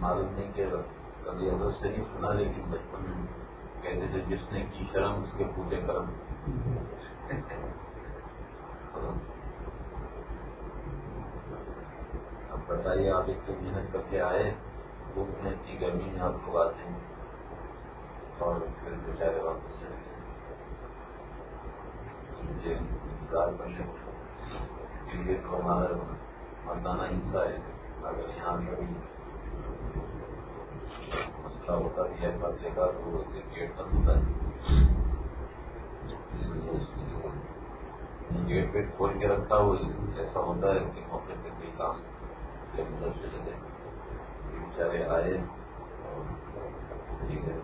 معلوم نہیں کہ کبھی حضرت سے نہیں سنا لیکن بچپن میں کہتے تھے جس نے کی شرم، اس کے پوجے کرم۔ اب بتائیے آپ اتنی محنت کر کے آئے دھوپ میں اتنی گرمی میں آپ کو آتے ہیں اور پھر بیچارے واپس چلے مجھے انتظار کرنے کو ہمارا مردانہ حصہ ہے۔ اگر یہاں کبھی مسئلہ ہوتا ہے کا تو گیٹ بند ہوتا ہے۔ گیٹ پہ کھول کے رکھا، وہ ایسا ہوتا ہے کہ موقع پہ کوئی کام چلے بیچارے آئے اور ٹھیک ہے۔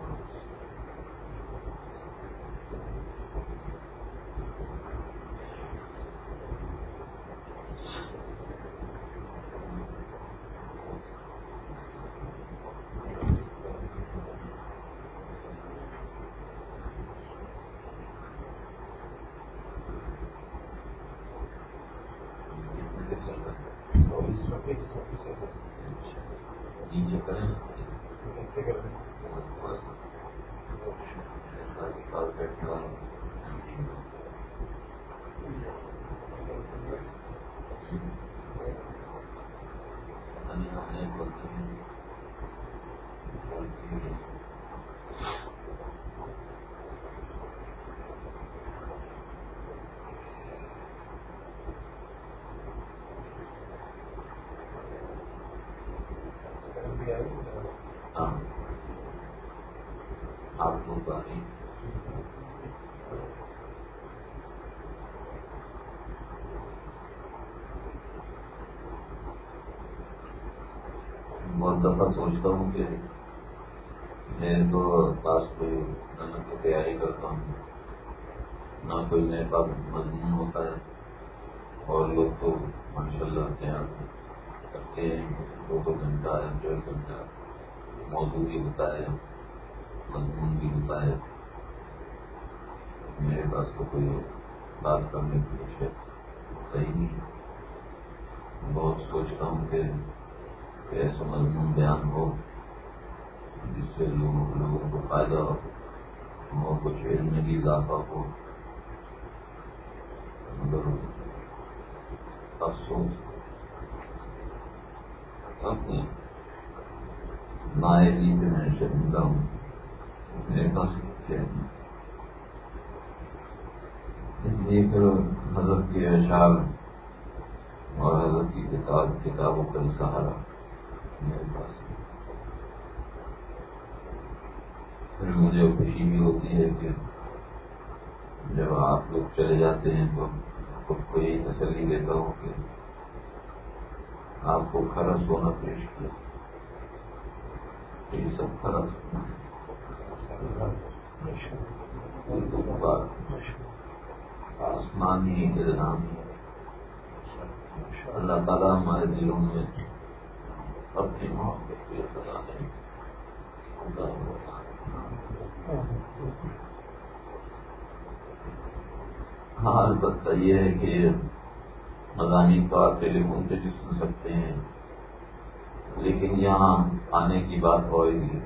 بہت دفعہ سوچتا ہوں کہ میں تو پاس کوئی نمک کی تیاری کرتا ہوں۔ نہ کوئی نئے پاس مضمون ہوتا ہے اور لوگ تو ماشاء اللہ تیار کرتے ہیں۔ دو دو گھنٹہ ڈیڑھ گھنٹہ موضوع بھی ہوتا ہے، مضمون بھی ہوتا ہے۔ میرے پاس تو کوئی بات کرنے کی صحیح نہیں بہت سوچتا ہوں کہ ایسا مضمون بیان ہو جس سے لوگوں لوگوں کو فائدہ ہو، لوگوں کو علم میں بھی اضافہ ہو۔ مگر افسوس، اپنے نائبی پہ میں شرمندہ ہوں میرے پاس اس حضرت کے اشعار اور حضرت کی کتاب، کتابوں کا سہارا پھر مجھے خوشی بھی ہوتی ہے کہ جب آپ لوگ چلے جاتے ہیں تو خود کو یہی تسلی دیتا ہوں کہ آپ کو کھڑا سونا پیش کیا۔ یہ سب کھڑا سونا آسمانی نظامی اللہ تعالیٰ ہمارے دلوں میں اپنی محبت کے سزا دیں۔ ہاں البتہ یہ ہے کہ مضامین تو آپ ٹیلی پہ بھی سن سکتے ہیں، لیکن یہاں آنے کی بات ہوئے گی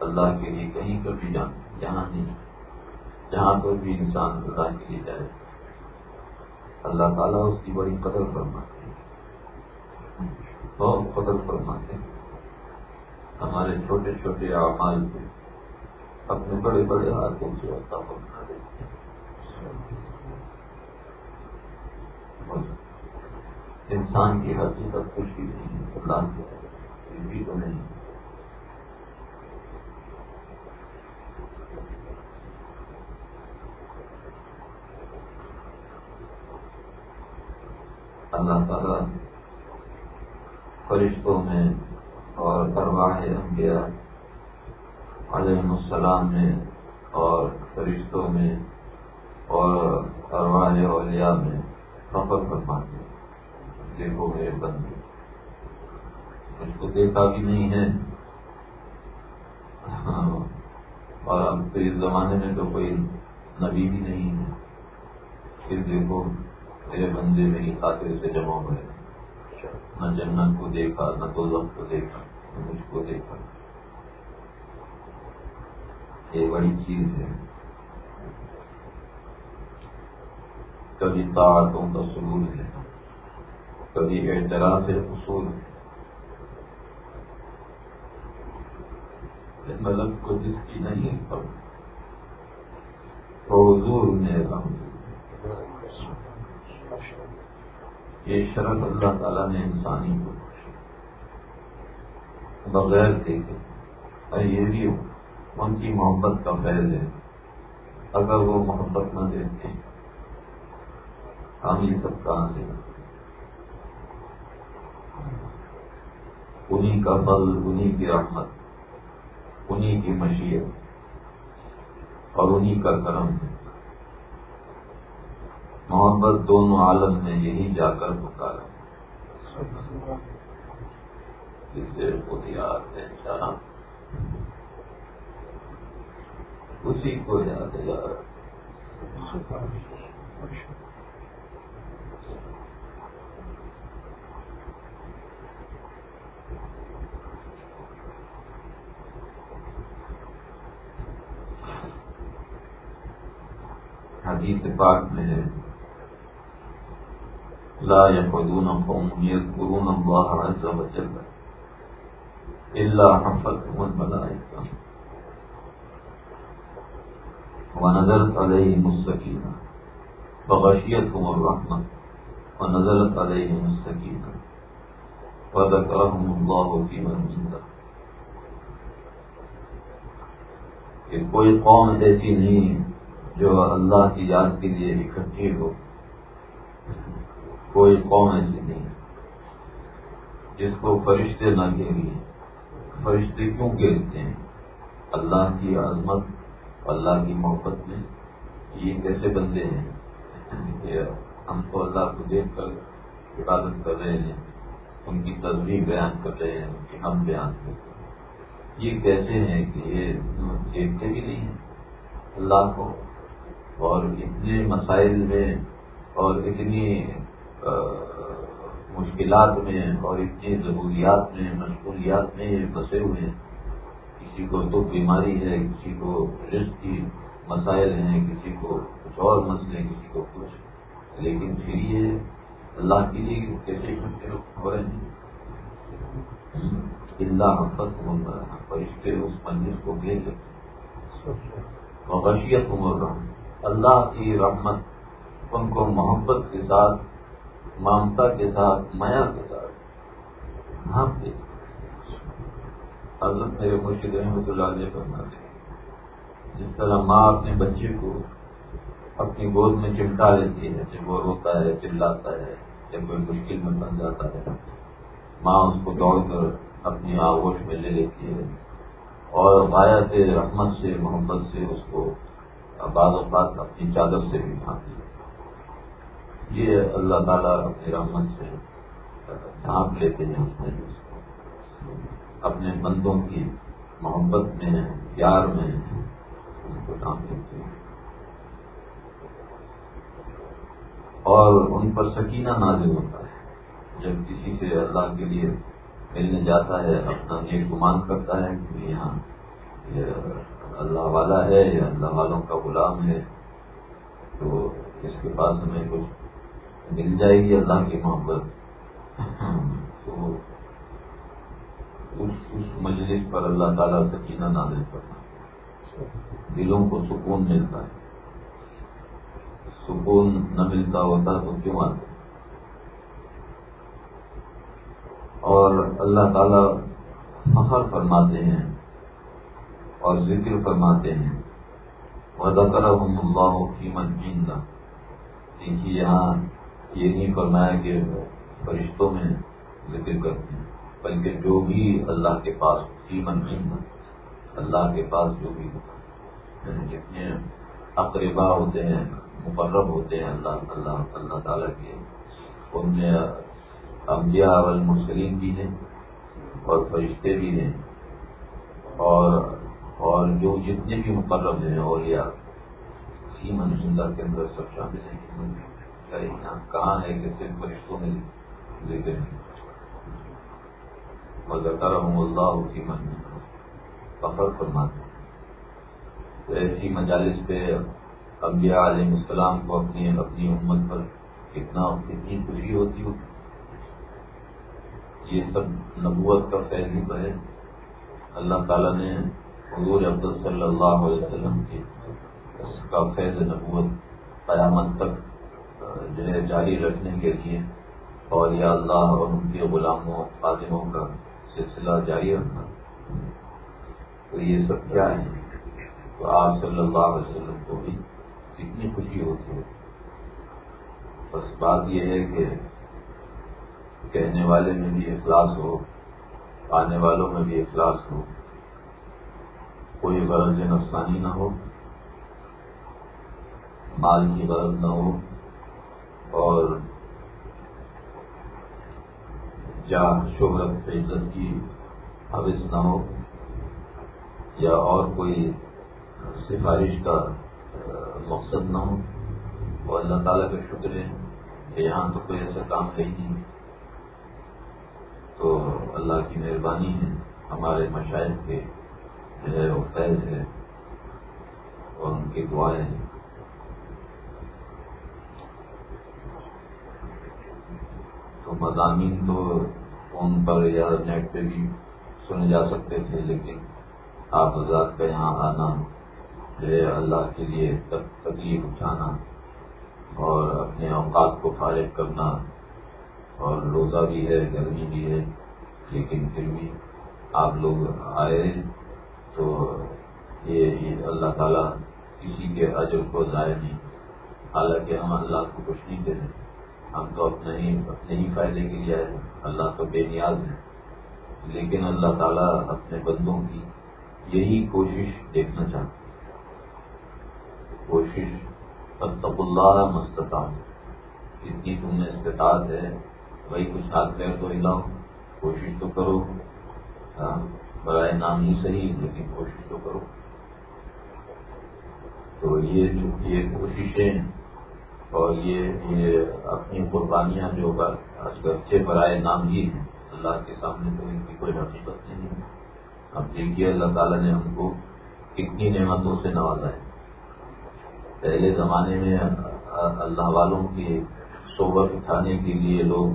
اللہ کے لیے کہیں پر بھی جان جہاں نہیں۔ جہاں پر بھی انسان خدا کے لیے جائے۔ اللہ تعالیٰ اس کی بڑی قدر فرماتے بہت قدر فرماتے ہیں۔ ہمارے چھوٹے چھوٹے اعمال سے اپنے بڑے بڑے ہاتھوں سے عطا فرما دیتے ہیں انسان کی حقیقت کچھ بھی نہیں اللہ کی بھی تو نہیں اللہ تعالیٰ فرشتوں میں اور ارواح انبیاء علیہ السلام میں اور فرشتوں میں اور ارواح اولیاء میں سفر فرماتے دیکھو میرے بندے اس کو دیکھا بھی نہیں ہے۔ ہاں، اور اب تو اس زمانے میں تو کوئی نبی بھی نہیں ہے۔ پھر دیکھو میرے بندے میری خاطر سے جمع ہوئے۔ نہ جنت کو دیکھا، نہ تو کو دیکھا، نہ مجھ کو دیکھا۔ یہ بڑی چیز ہے۔ کبھی طاعتوں کا سرور ہے، کبھی اعتراض اصول ہے۔ ملک کو جس کی نہیں پر حضور نے یہ شرط اللہ تعالیٰ نے انسانی کو بغیر دیکھے، اور یہ بھی ان کی محبت کا فیض ہے۔ اگر وہ محبت نہ دیتے ہم یہ سب کہاں سے انہیں کا بل انہیں کی رحمت انہیں کی مشیت، اور انہیں کا کرم ہے محبت دونوں عالم میں یہی جا کر پکارا۔ جس خود یاد ہے اسی کو یاد ہے یار۔ حدیث پاک میں ہے لا يقعدون قوم يذكرون الله عز وجل إلا حفتهم الملائكة. ونزلت عليهم السكينة. فغشيتهم الرحمة. ونزلت عليهم السكينة. وذكرهم الله في من عنده کہ کوئی قوم ایسی نہیں جو اللہ کی یاد کے لیے اکٹھی ہو۔ کوئی قوم ایسی نہیں۔ جس کو فرشتے نہ گھیری فرشتے کیوں گھیرتے ہیں؟ اللہ کی عظمت، اللہ کی محبت میں۔ یہ کیسے بندے ہیں؟ ہم تو اللہ کو دیکھ کر عبادت کر رہے ہیں، ان کی تصویر بیان کر رہے ہیں، ان کی ہم بیان کرتے ہیں۔ یہ کیسے ہیں کہ یہ دیکھتے بھی نہیں ہیں؟ اللہ کو۔ اور اتنے مسائل میں اور اتنی مشکلات میں اور اتنی ضروریات میں، مشغولیات میں بسے ہوئے ہیں۔ کسی کو تو بیماری ہے، کسی کو رزق کی مسائل ہیں، کسی کو کچھ اور مسئلے کسی کو کچھ۔ لیکن پھر یہ اللہ کے لیے کیسے ہو رہے ہیں؟ اللہ حفظ بول رہا فرشتے اس منزل کو بھیج وغشیت عمر رہا اللہ کی رحمت، ان کو محبت کے ساتھ ممتا کے ساتھ میا کے ساتھ بھانپ حضرت میرے مرشد رحمۃ اللہ علیہ فرما دے جس طرح ماں اپنے بچے کو اپنی گود میں چمٹا لیتی ہے، جب وہ روتا ہے، چلاتا ہے، جب کوئی مشکل میں بن جاتا ہے، ماں اس کو دوڑ کر اپنی آغوش میں لے لیتی ہے اور غایت رحمت سے، محبت سے اس کو بعض اوقات اپنی چادر سے بھی یہ اللہ تعالیٰ اپنی رحمت سے ڈھانپ لیتے ہیں اس میں اپنے بندوں کی محبت میں پیار میں ان کو ڈھانپ لیتے ہیں۔ اور ان پر سکینہ نازل ہوتا ہے۔ جب کسی سے اللہ کے لیے ملنے جاتا ہے، اپنا نیک گمان کرتا ہے کہ یہاں یہ اللہ والا ہے یا اللہ والوں کا غلام ہے، تو اس کے پاس ہمیں کچھ مل جائے گی اللہ کی محبت۔ تو اس مجلس پر اللہ تعالیٰ سکینہ نازل کرنا۔ دلوں کو سکون ملتا ہے۔ سکون نہ ملتا ہوتا تو کیوں آتا اور اللہ تعالیٰ فخر فرماتے ہیں اور ذکر فرماتے ہیں۔ وزکر اللہ کی منجیندہ دیکھیے یہاں یہ نہیں فرمایا کہ فرشتوں میں ذکر کرتے ہیں، بلکہ جو بھی اللہ کے پاس کی منجیندہ اللہ کے پاس جو بھی یعنی جتنے اقربا ہوتے ہیں، مقرب ہوتے ہیں اللہ اللہ اللہ تعالیٰ کے، ان میں انبیاء والمرسلین بھی ہیں اور فرشتے بھی ہیں۔ اور اور جو جتنے بھی مقرر ہیں اور یا اسی کے اندر سب شامل ہیں۔ کہاں ہے کہ صرف فرشتوں میں ذکر ہے مگر کرم اللہ کی من فخر فرماتے تو ایسی مجالس پہ انبیاء علیہ السلام کو اپنی اپنی امت پر کتنا کتنی خوشی ہوتی ہو یہ سب نبوت کا فیض ہے اللہ تعالیٰ نے حضور عبد صلی اللہ علیہ وسلم کے اس کا فیض نبوت قیامت تک جو ہے جاری رکھنے کے لیے اور یا اللہ اور ان کے غلاموں خادموں کا سلسلہ جاری رکھنا۔ تو یہ سب کیا ہے تو آپ صلی اللہ علیہ وسلم کو بھی کتنی خوشی ہوتی ہے۔ بس بات یہ ہے کہ کہنے والے میں بھی اخلاص ہو، آنے والوں میں بھی اخلاص ہو۔ کوئی غرض نفسانی نہ ہو، مال کی غرض نہ ہو۔ اور شہرت عزت کی حوث نہ ہو یا اور کوئی سفارش کا مقصد نہ ہو۔ اور اللہ تعالیٰ کا شکر ہے کہ یہاں تو کوئی ایسا کام ہے ہی نہیں۔ تو اللہ کی مہربانی ہے، ہمارے مشاہد کے جو ہے وہ فیض ہے، اور ان کی دعائیں ہیں۔ تو مضامین تو فون پر یا نیٹ پہ بھی سنے جا سکتے تھے، لیکن آپ حضرات کا یہاں آنا جو ہے اللہ کے لیے تکلیف اٹھانا اور اپنے اوقات کو فارغ کرنا اور روزہ بھی ہے، گرمی بھی ہے، لیکن پھر بھی آپ لوگ آئے تو یہ اللہ تعالیٰ کسی کے عجر کو ضائع نہیں، حالانکہ ہم اللہ کو کچھ نہیں دے ہم تو اپنے ہی اپنے ہی فائدے کے لیے آئے اللہ تو بے نیاز ہے لیکن اللہ تعالیٰ اپنے بندوں کی یہی کوشش دیکھنا چاہتے کوشش تب اللہ مستطا جتنی تم نے استطاعت ہے۔ وہی کچھ ہاتھ پیر تو ہلاؤ۔ کوشش تو کرو۔ ہاں، برائے نام ہی صحیح، لیکن کوشش تو کرو۔ تو یہ جو یہ کوششیں اور یہ یہ اپنی قربانیاں جو آج کل اچھے برائے نام ہی ہیں، اللہ کے سامنے تو ان کی کوئی حقیقت نہیں ہے۔ اب دیکھیے اللہ تعالیٰ نے ہم کو کتنی نعمتوں سے نوازا ہے۔ پہلے زمانے میں اللہ والوں کی صحبت اٹھانے کے لیے لوگ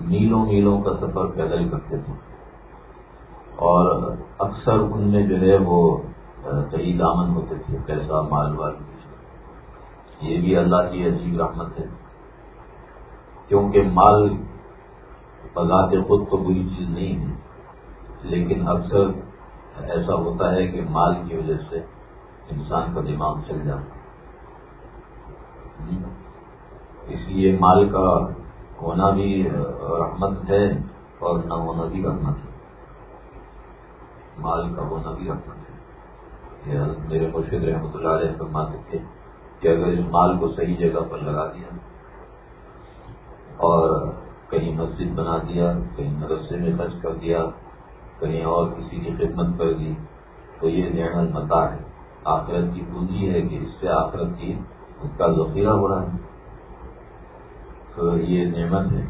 میلوں میلوں کا سفر پیدل کرتے تھے۔ اور اکثر ان میں جو ہے وہ کئی دامن ہوتے تھے، پیسہ، مال والی یہ بھی اللہ کی عجیب رحمت ہے۔ کیونکہ مال بذات خود تو بری چیز نہیں ہے، لیکن اکثر ایسا ہوتا ہے کہ مال کی وجہ سے انسان کا دماغ چل جاتا اس لیے مال کا ہونا بھی رحمت ہے اور نہ ہونا بھی رحمت ہے۔ مال کا ہونا بھی رحمت ہے۔ میرے مرشد رحمۃ اللہ علیہ فرماتے تھے کہ اگر اس مال کو صحیح جگہ پر لگا دیا اور کہیں مسجد بنا دیا، کہیں مدرسے میں خرچ کر دیا، کہیں اور کسی کی خدمت کر دی، تو یہ نعمت متا ہے۔ آخرت کی پونجی ہے کہ اس سے آخرت کی اس کا ذخیرہ ہو رہا ہے۔ تو یہ نعمت ہے۔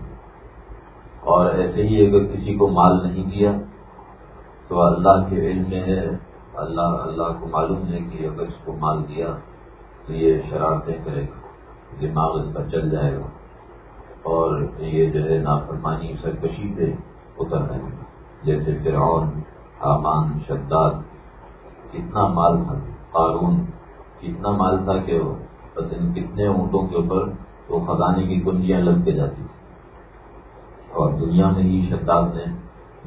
اور ایسے ہی اگر کسی کو مال نہیں دیا، تو اللہ کے علم میں ہے۔ اللہ اللہ کو معلوم ہے کہ اگر اس کو مال دیا یہ شرارتیں کرے گا، دماغ اس کا چل جائے گا اور یہ جو ہے نافرمانی، سرکشی پہ اتر رہے گا جیسے فرعون، حامان، شداد، کتنا مال تھا، قارون، کتنا مال تھا کہ کتنے اونٹوں کے اوپر وہ خزانے کی کنجیاں لگ کے جاتی تھی اور دنیا میں ہی شداد نے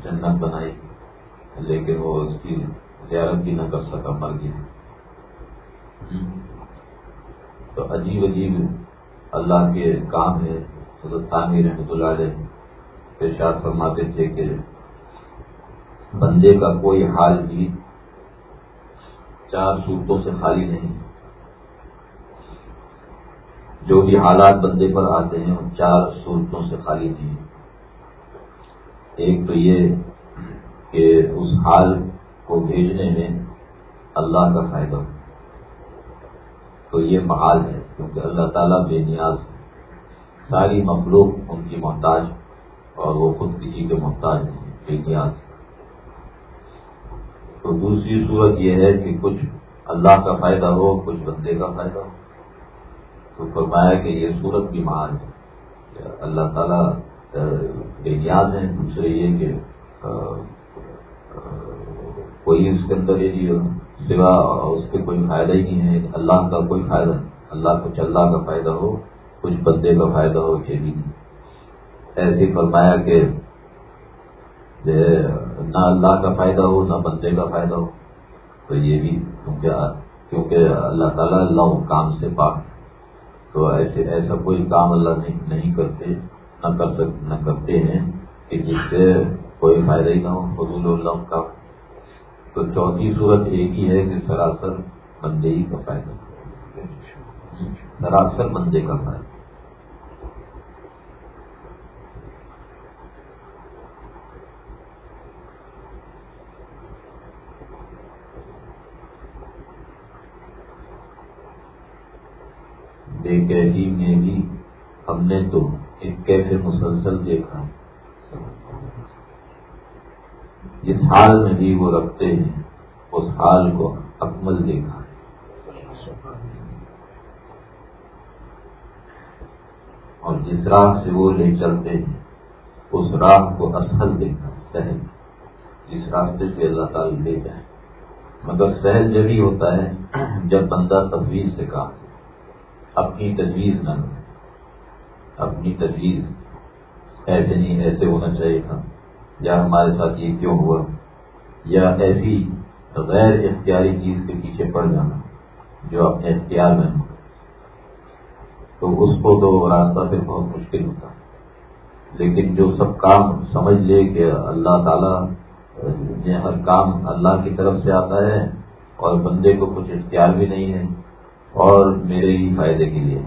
جنت بنائی لیکن وہ اس کی زیارت بھی نہ کر سکا، مر گیا۔ تو عجیب عجیب اللہ کے کام ہے حضرت رحمۃ اللہ علیہ پیشاب فرماتے تھے کہ بندے کا کوئی حال بھی چار صورتوں سے خالی نہیں۔ جو بھی حالات بندے پر آتے ہیں وہ چار صورتوں سے خالی نہیں۔ ایک تو یہ کہ اس حال کو بھیجنے میں اللہ کا فائدہ۔ ہو تو یہ محال ہے، کیونکہ اللہ تعالیٰ بے نیاز ساری مخلوق ان کی محتاج اور وہ خود کسی کے محتاج نہیں، بے نیاز۔ تو دوسری صورت یہ ہے کہ کچھ اللہ کا فائدہ ہو، کچھ بندے کا فائدہ ہو۔ تو فرمایا کہ یہ صورت بھی مہان ہے۔ اللہ تعالیٰ بے یاد ہے دوسرے یہ کہ کوئی اس کے اندر یہ سوا اس کے کوئی فائدہ ہی نہیں ہے۔ اللہ کا کوئی فائدہ اللہ کو اللہ کا فائدہ ہو، کچھ بندے کا فائدہ ہو، یہ بھی نہیں۔ ایسے فرمایا کہ نہ اللہ کا فائدہ ہو، نہ بندے کا فائدہ ہو۔ تو یہ بھی کیونکہ اللہ تعالیٰ اللہ کام سے پاک تو ایسے، ایسا کوئی کام اللہ نہیں نہیں کرتے، نہ کر سک، نہ کرتے ہیں کہ جس سے کوئی فائدہ ہی نہ ہو۔ حضول اللہ کا۔ تو چوتھی صورت ایک ہی ہے کہ سراسر بندے ہی کا فائدہ سراسر بندے کا فائدہ۔ بے قیدی میں بھی ہم نے تو ایک کیسے مسلسل دیکھا۔ جس حال میں بھی وہ رکھتے ہیں، اس حال کو اکمل دیکھا۔ اور جس راہ سے وہ لے چلتے ہیں، اس راہ کو اصل دیکھا سہل، جس راستے سے اللہ تعالی لے جائیں۔ مگر سہل جبھی ہوتا ہے، جب بندہ تصویر سے کہا، اپنی تجویز نہ اپنی تجویز ایسے نہیں ایسے ہونا چاہیے تھا۔ یا ہمارے ساتھ یہ کیوں ہوا؟ یا ایسی غیر اختیاری چیز کے پیچھے پڑ جانا جو اپنے اختیار میں ہو تو اس کو تو راستہ پھر بہت مشکل ہوتا۔ لیکن جو سب کام سمجھ لے کہ اللہ تعالیٰ ہر کام اللہ کی طرف سے آتا ہے اور بندے کو کچھ اختیار بھی نہیں ہے اور میرے ہی فائدے کے لیے۔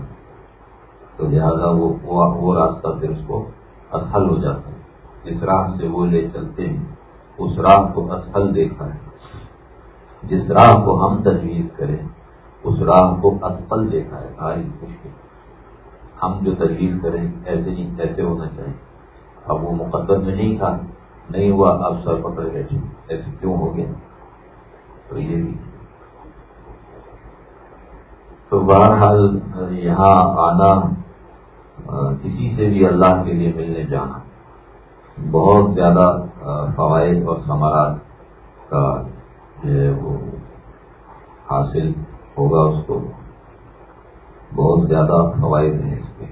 تو لہٰذا وہ وہ راستہ پھر اس کو اصل ہو جاتا ہے۔ جس راہ سے وہ لے چلتے ہیں۔ اس راہ کو اصل دیکھا ہے۔ جس راہ کو ہم تجویز کریں، اس راہ کو اصل دیکھا ہے۔ بھاری مشکل ہم جو تجویز کریں، ایسے نہیں، ایسے ہونا چاہیے۔ اب وہ مقدم میں نہیں تھا۔ نہیں ہوا، اب سر پکڑ گئے۔ ایسے کیوں ہو گیا تو یہ بھی۔ تو بہرحال یہاں آنا، کسی سے بھی اللہ کے لیے ملنے جانا۔ بہت زیادہ فوائد اور ثمرات کا وہ حاصل ہوگا اس کو۔ بہت زیادہ فوائد ہیں اس کے۔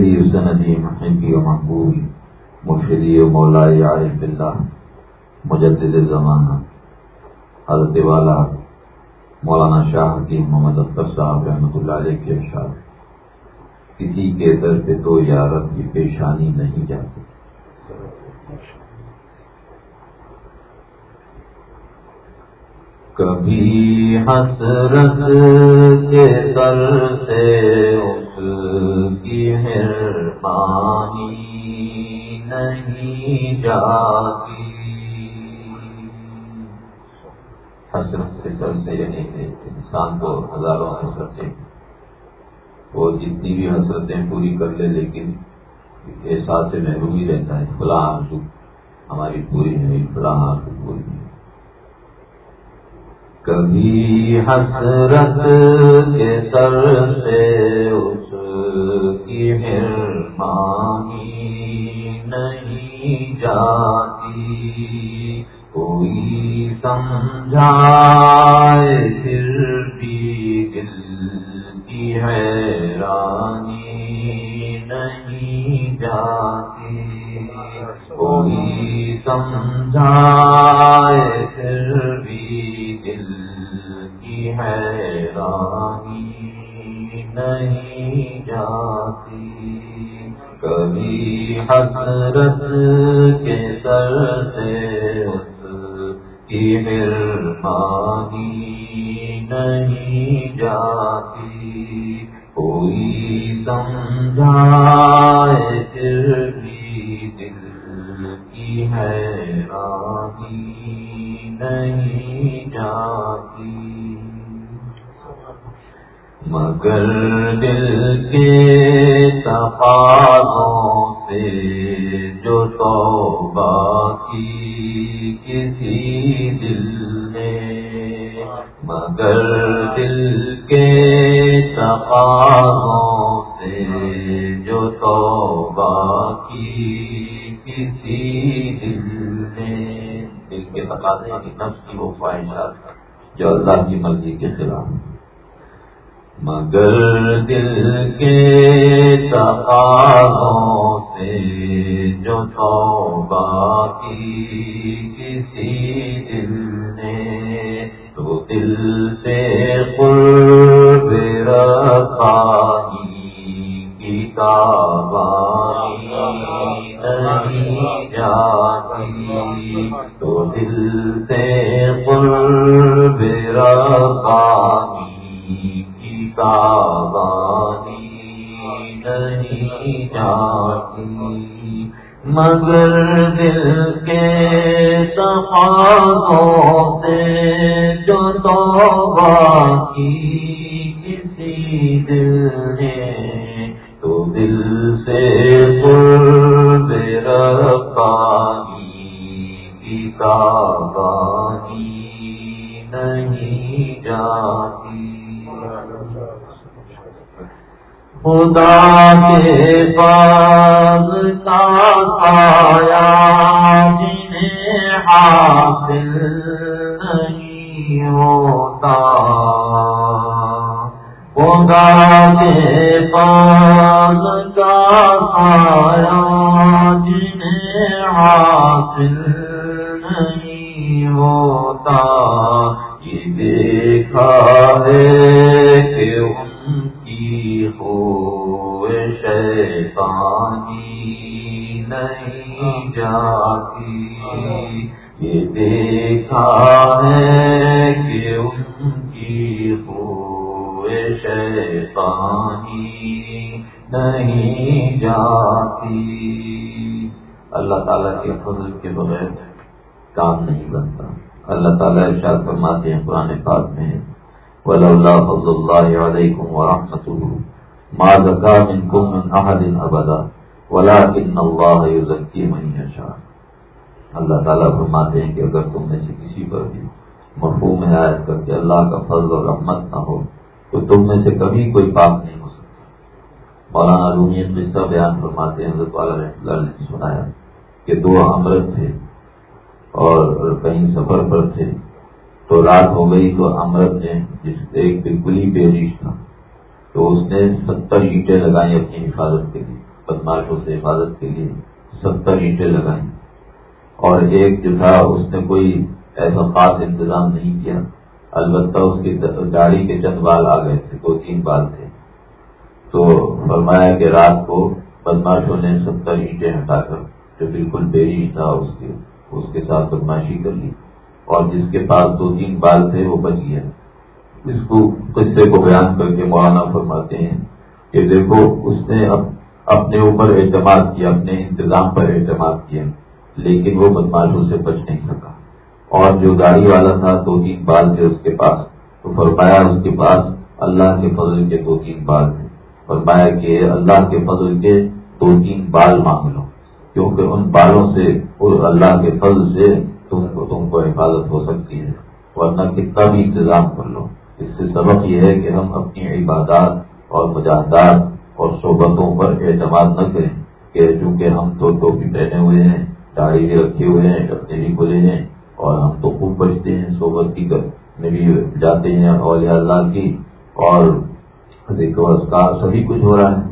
سیدی سندی محبی و مقبول مرشدی و مولا عارف اللہ مجدد زمانہ حضرت والا مولانا شاہ کی محمد اختر صاحب رحمۃ اللہ علیہ کے ارشاد کسی کے در پہ تو یارت کی پیشانی نہیں جاتی۔ کبھی حسرت کے در سے کی مہربانی نہیں جاتی۔ حسرت سے چلتے یعنی انسان کو ہزاروں حسرتیں۔ وہ جتنی بھی حسرتیں پوری کر لے، لیکن احساس سے محروم ہی رہتا ہے۔ فلاں آنسو ہماری پوری نہیں فلاں آنسو پوری نہیں۔ کبھی حسرت کے سر سے کی مہربانی نہیں جاتی۔ کوئی سمجھائے پھر بھی دل کی حیرانی نہیں جاتی۔ کوئی سمجھائے پھر بھی دل کی حیرانی نہیں جاتی کبھی حسرت کے سر سے کی مہربانی نہیں جاتی کوئی سمجھا مگر دل کے تقاضوں سے جو توبہ کی کسی دل نے، مگر دل کے تقاضوں سے جو توبہ کی کسی دل نے۔ دل کے تقاضے کی نفس کی وہ خواہشات جو اللہ کی مرضی کے خلاف۔ مگر دل کے تقاضوں سے جو توبہ کی کسی دل نے، تو دل سے قرب رفانی کی تابانی نہیں جاتی۔ تو دل سے قرب رفانی نہیں جاتی، مگر دل کے تقاضوں سے جو تو کی کسی دل نے تو دل سے قرب خدا کے پاس کا آیا جنہیں حاصل نہیں ہوتا۔ خدا کے پاس کا آیا جنہیں حاصل نہیں ہوتا۔ یہ دیکھا ہے کہ شیطانی نہیں جاتی۔ یہ دیکھا ہے کہ ان کی ہوئے شیطانی نہیں جاتی۔ اللہ تعالیٰ کے فضل کے بغیر کام نہیں بنتا۔ اللہ تعالیٰ ارشاد فرماتے ہیں پرانے پاک میں ولی اللہ فضل اللہ علیکم ورحمۃ اللہ ما زکا من کم من احد ابدا ولكن اللہ یزکی من یشاء. اللہ تعالیٰ فرماتے ہیں کہ اگر تم میں سے کسی پر بھی مفہوم ہدایت کر کے اللہ کا فضل اور رحمت نہ ہو، تو تم میں سے کبھی کوئی پاک نہیں ہو سکتا۔ مولانا رومیت قصہ بیان فرماتے ہیں، حضرت والا رحمۃ اللہ نے سنایا کہ دو امرت تھے اور کہیں سفر پر تھے، تو رات ہو گئی تو امرت نے جس ایک بالکل ہی بے تھا۔ تو اس نے ستر اینٹیں لگائیں اپنی حفاظت کے لیے بدماشوں سے حفاظت کے لیے ستر اینٹیں لگائیں۔ اور ایک جو تھا، اس نے کوئی ایسا خاص انتظام نہیں کیا۔ البتہ اس کی گاڑی کے چند بال آ گئے تھے، دو تین بال تھے۔ تو فرمایا کہ رات کو بدماشوں نے ستر اینٹیں ہٹا کر جو بالکل بیری تھا، اس کے اس کے ساتھ بدماشی کر لی۔ اور جس کے پاس دو تین بال تھے، وہ بچ گیا اس کو قصے کو بیان کر کے مولانا فرماتے ہیں کہ دیکھو، اس نے اپنے اوپر اعتماد کیا، اپنے انتظام پر اعتماد کیا، لیکن وہ بدماشوں سے بچ نہیں سکا۔ اور جو گاڑی والا تھا دو تین بال تھے اس کے پاس، تو فرمایا اس کے پاس اللہ کے فضل کے دو تین بال تھے فرمایا کہ اللہ کے فضل کے دو تین بال مانگ لو، کیونکہ ان بالوں سے اور اللہ کے فضل سے تم کو تم کو حفاظت ہو سکتی ہے، ورنہ کتنا بھی انتظام کر لو۔ اس سے سبق یہ ہے کہ ہم اپنی عبادات اور مجاہدات اور صحبتوں پر اعتماد نہ کریں کہ چونکہ ہم تو ٹوپی پہنے ہوئے ہیں، داڑھی بھی رکھے ہوئے ہیں ڈپنے بھی کھلے ہیں اور ہم تو خوب بچتے ہیں، صحبت کی کر بھی جاتے ہیں اور اللہ کی اور دیکھو سبھی کچھ ہو رہا ہے۔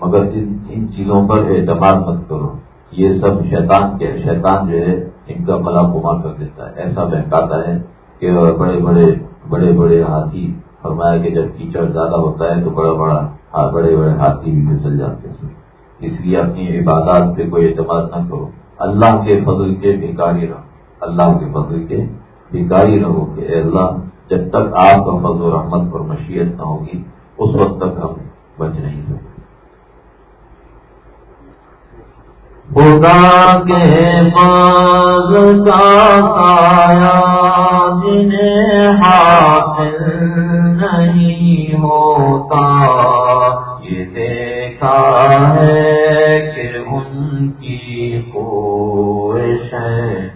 مگر ان چیزوں پر اعتماد مت کرو۔ یہ سب شیطان کے، شیطان جو ہے، ان کا بلا کما کر دیتا ہے۔ ایسا بہکاتا ہے کہ بڑے بڑے بڑے بڑے ہاتھی، فرمایا کہ جب کیچڑ زیادہ ہوتا ہے تو بڑا بڑا بڑے بڑے ہاتھی بھی پھسل جاتے ہیں۔ اس لیے اپنی عبادات پہ کوئی اعتماد نہ کرو۔ اللہ کے فضل کے بھکاری رہو۔ اللہ کے فضل کے بھکاری رہو کہ اے اللہ، جب تک آپ کا فضل و رحمت پر مشیت نہ ہوگی، اس وقت تک ہم بچ نہیں سکتے۔ خدا کے باز کا جنہیں حاصل نہیں ہوتا، یہ دیکھا ہے کہ ان کی کوش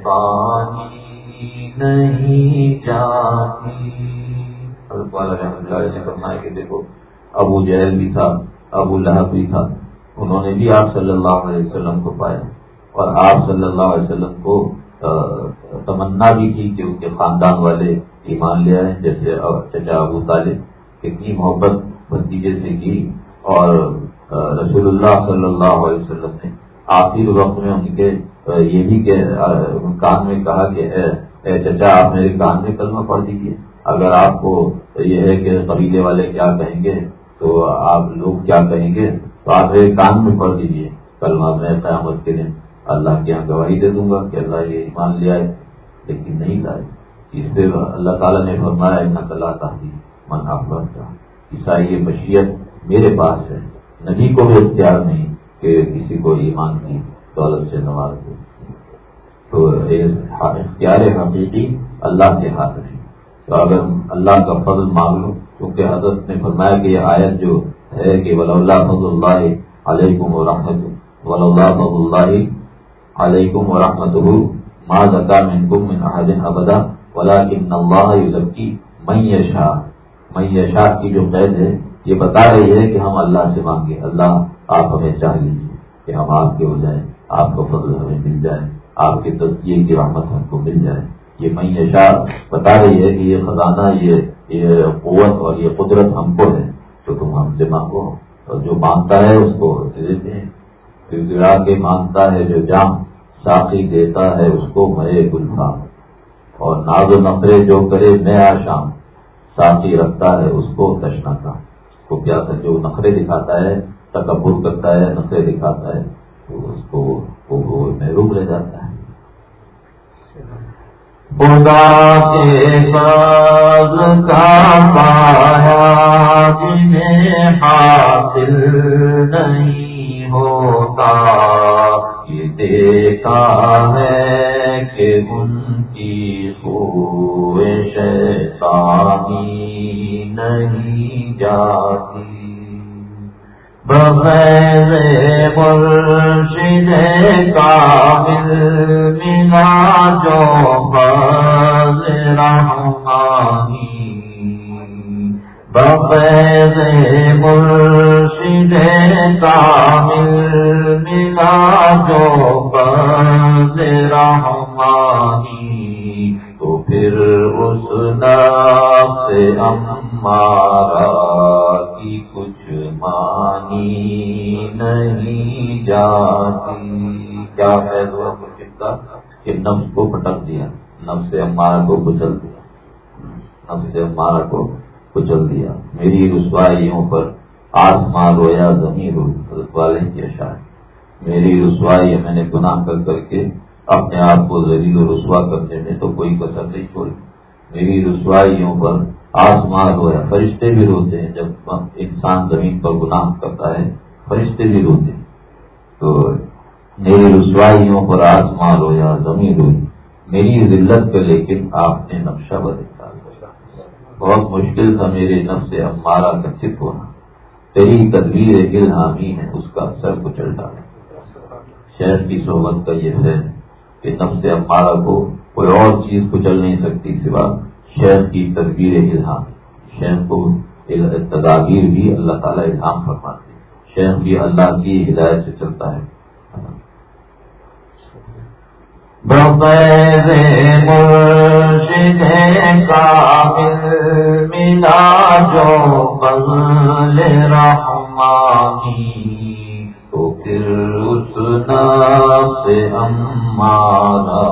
پانی نہیں جاتی۔ نے فرمایا کہ دیکھو، ابو جہل بھی تھا، ابو لہب بھی تھا۔ انہوں نے بھی آپ صلی اللہ علیہ وسلم کو پایا اور آپ صلی اللہ علیہ وسلم کو تمنا بھی کی کہ ان کے خاندان والے ایمان لے آئے، جیسے چچا ابو طالب، کتنی محبت بھتیجے سے کی اور رسول اللہ صلی اللہ علیہ وسلم نے آخر وقت میں ان کے یہ بھی کہ کان میں کہا کہ، اے چچا، آپ میرے کان میں کلمہ پڑھ دیجیے اگر آپ کو یہ ہے کہ قبیلے والے کیا کہیں گے، تو آپ لوگ کیا کہیں گے؟ تو آپ کان میں پڑھ دیجیے کلمہ میں قیامت کے دن اللہ کے یہاں گواہی دے دوں گا کہ اللہ یہ ایمان لے آئے، لیکن نہیں لائے۔ اس سے اللہ تعالیٰ نے فرمایا، ان کلا من افغان کا عیسائی مشیت میرے پاس ہے۔ نبی کو بھی اختیار نہیں کہ کسی کو ایمان کی دولت سے نواز دے تو اختیار حقیقی اللہ کے ہاتھ میں تو اگر اللہ کا فضل مانگ لو کیونکہ حضرت نے فرمایا کہ یہ آیت جو ہے کہ ولی اللہ فضل اللہ علیکم و رحمت ولی اللہ فضل اللہ علیکم و رحمت ما زکا من کم من احد ابدا ولیکن اللہ یزکی من یشا من یشا کی جو قید ہے، یہ بتا رہی ہے کہ ہم اللہ سے مانگے اللہ آپ ہمیں چاہ لیجیے کہ ہم آپ کے ہو جائیں، آپ کا فضل ہمیں مل جائے، آپ کے تصدیق کی رحمت ہم کو مل جائے۔ یہ معیشہ بتا رہی ہے کہ یہ خزانہ یہ قوت اور یہ قدرت ہم کو ہے۔ تو تم ہم سے مانگو۔ اور جو مانگتا ہے اس کو دیتے ہیں گرا کے مانگتا ہے جو جام ساخی دیتا ہے اس کو مئے گلفا اور ناز و نفرے جو کرے میں شام ساخی رکھتا ہے اس کو تشنا کا۔ کو کیا جو نخرے دکھاتا ہے، تکبر کرتا ہے نخرے دکھاتا ہے، تو اس کو وہ محروم رہ جاتا ہے۔ خدا کے باز کا پایا جنہیں حاصل نہیں ہوتا یہ دیکھا ہے کہ ان کی شیطانی نہیں جاتی بغیر مرشد کامل ملا جو باز رحمانی۔ بغیر مرشد کامل ملا جو باز رحمانی۔ تو پھر اس نام سے ہمارا کی کچھ مانی نہیں جاتی۔ کیا فیصلہ کچھ کا کہ نفس کو پٹک دیا، نفس سے ہمارا کو کچل دیا۔ نفس سے ہمارا کو کچل دیا۔ میری رسوائیوں پر آسمان رویا، زمین والے کی اشار میری رسوائی میں نے گناہ کر کر کے اپنے آپ کو ذریع و رسوا کرنے میں تو کوئی کسر نہیں چھوڑی۔ میری رسوائیوں پر آسمان رویا فرشتے بھی روتے ہیں، جب انسان زمین پر گناہ کرتا ہے، فرشتے بھی روتے ہیں۔ تو میری رسوائیوں پر آسمان رویا زمین روئی میری ذلت پہ لیکن آپ نے نقشہ بدلا بہت مشکل تھا میرے نفس سے ہمارا کچھ ہونا۔ تیری تدبیر الہامی ہے، اس کا اثر کچل ڈالا شہر کی صحبت کا یہ ہے کہ نفس ہمارا کو کوئی اور چیز کچل نہیں سکتی سوا شہر کی تدبیر اظہار شہر کو تدابیر بھی اللہ تعالیٰ اظہام فرماتے شہر بھی اللہ کی ہدایت سے چلتا ہے۔ ملا جو بغل رحمانی سے ہمارا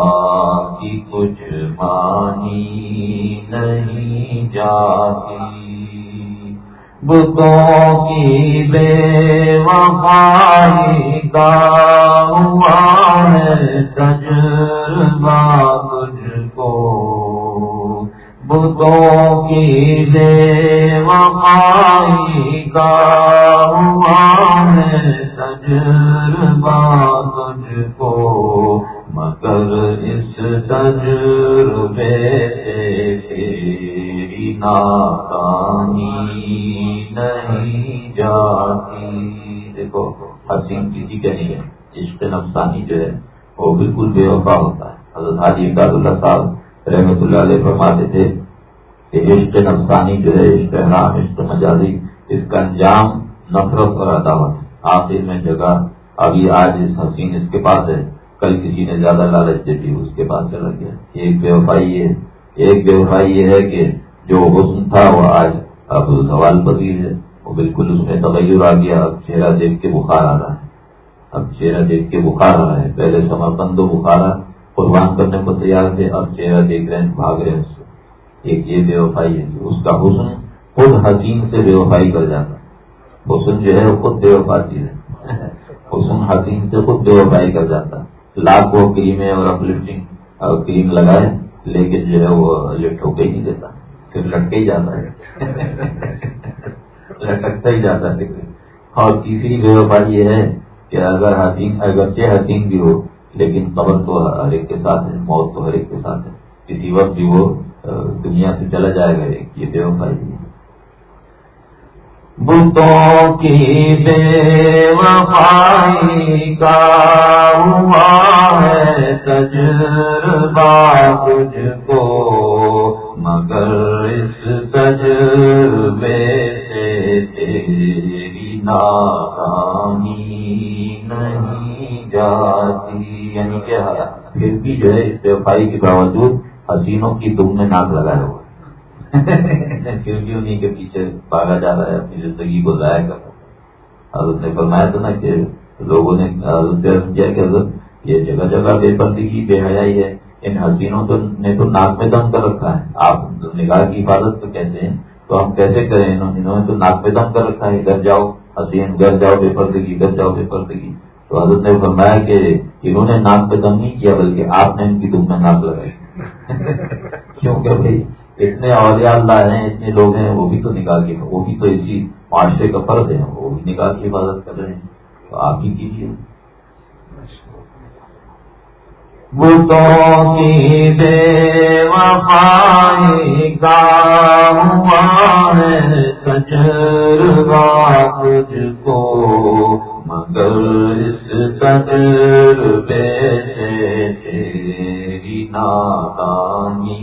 کی کچھ مانی نہیں جاتی۔ بتوں کی بے وفائی کا ہوا ہے تجربہ تجھ کو۔ بتوں کی بے وفائی کا ہوا ہے تجربہ تجھ کو مگر اس تجربے سے تیری ناکامی نہیں جاتی۔ دیکھو حسین کسی کا نہیں ہے عشق نفسانی جو ہے، وہ بالکل بے وفا ہوتا ہے۔ حضرت حاجی امداد اللہ صاحب رحمۃ اللہ علیہ فرماتے تھے کہ عشق نفسانی جو ہے، عشق حرام عشق مجازی، اس کا انجام نفرت اور عداوت آخر میں جگہ۔ ابھی آج اس حسین اس کے پاس ہے۔ کل کسی نے زیادہ لالچ دے دی، اس کے پاس چلا گیا۔ ایک بے وفائی یہ، ایک بے وفائی یہ ہے کہ جو حسن تھا وہ آج اب سوال پذیر ہے۔ وہ بالکل اس میں تغیر آ گیا۔ اب چہرہ دیکھ کے بخار آ رہا ہے۔ اب چہرہ دیکھ کے بخار آ رہا ہے۔ پہلے سمرپن تو بخار قربان کرنے کو تیار تھے، اب چہرہ دیکھ رہے ہیں، بھاگ رہے ہیں۔ اس سے ایک یہ بے وفائی ہے اس کا حسن خود حسین سے بے وفائی کر جاتا۔ حسن جو ہے وہ خود بے وفا چیز ہے۔ حسن حسین سے خود بے وفائی کر جاتا۔ لاکھ وہ کریمیں اور اپ لفٹنگ کریم لگائے، لیکن جو ہے وہ لفٹ ہو کے ہی نہیں دیتا۔ پھر لٹکے ہی جاتا ہے۔ لٹکتا ہی جاتا ہے۔ اور تیسری بے وفا یہ ہے کہ اگر حسین اگرچہ حسین بھی ہو، لیکن قبر تو ہر ایک کے ساتھ ہے، موت تو ہر ایک کے ساتھ ہے۔ کسی وقت بھی وہ دنیا سے چلا جائے گا، یہ بے وفا ہی ہے۔ بتوں کی بے وفائی کا ہوا ہے تجربہ تجھ کو، مگر اس تجربے سے تیری ناکامی نہیں جاتی۔ یعنی کہ پھر بھی جو ہے اس بے وفائی کے باوجود حسینوں کی تم میں ناک لگائے ہوا پھر بھی انہیں کے پیچھے بھاگا جا رہا ہے، اپنی زندگی کو ضائع کر رہا حضرت نے فرمایا تھا نا کہ لوگوں نے کیا کہ حضرت، یہ جگہ جگہ بے پردگی بے حیائی ہے۔ ان حسینوں تو نے تو ناک میں دم کر رکھا ہے۔ آپ نگاہ کی حفاظت تو کہتے ہیں، تو ہم کیسے کریں؟ انہوں نے تو ناک میں دم کر رکھا ہے۔ گھر جاؤ حسین گھر جاؤ، بے پردگی گھر جاؤ، بے پردگی تو حضرت نے فرمایا کہ انہوں نے ناک میں دم نہیں کیا، بلکہ آپ نے ان کی دم میں ناک لگائی۔ کیونکہ بھائی اتنے اولیاء اللہ ہیں، اتنے لوگ ہیں، وہ بھی تو نکال کے وہ بھی تو اسی معاشرے کا فرض ہے، وہ بھی نکال کی حفاظت کر رہے ہیں۔ تو آپ ہی کیجیے۔ بتوں کی بے وفائی کا ہوا ہے تجربہ تجھ کو۔ مگر اس تجربے سے تیری ناکامی